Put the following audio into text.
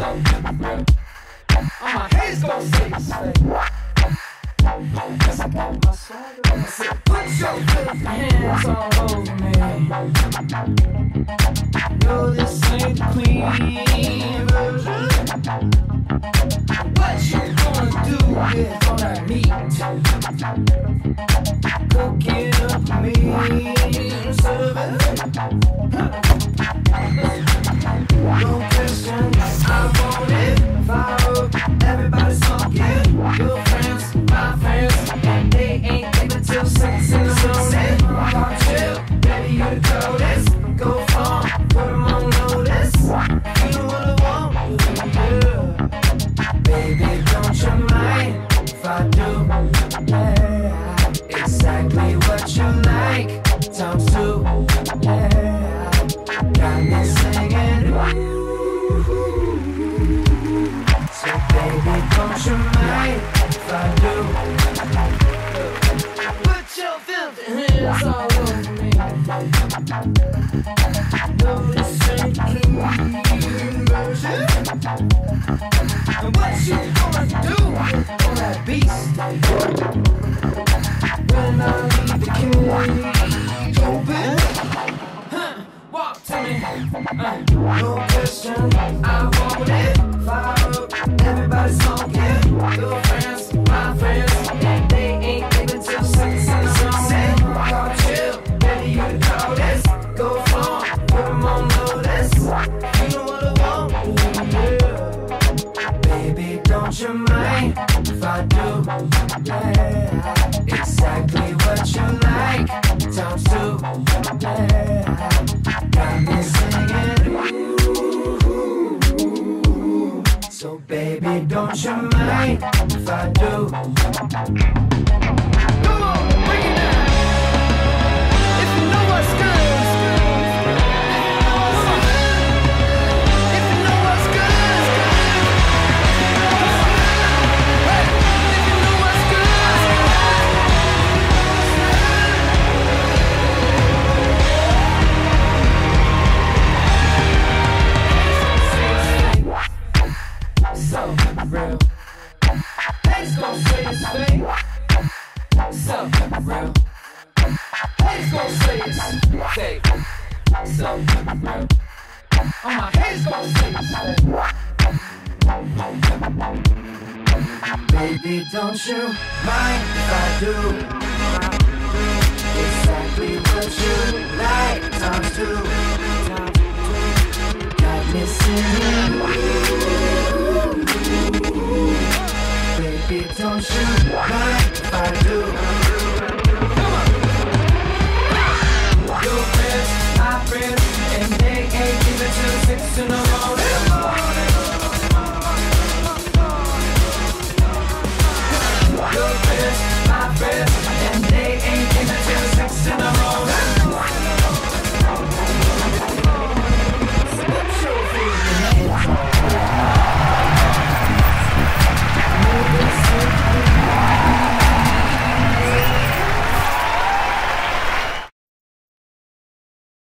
So. All my haters gon' say put your hands all over me. No, this ain't the clean version. What you gonna do with all that meat? So baby, don't you mind if I do? Put your filthy hands all over me. No, this ain't. And what you gonna do on that beast? When I leave the cage don't you mind if I do? Gon' say it's fake. So real. Haters gon' say it's fake. So real. All my haters gon' say fake. Baby, don't you mind if I do? Exactly what you like, times two. Got me singing. Mind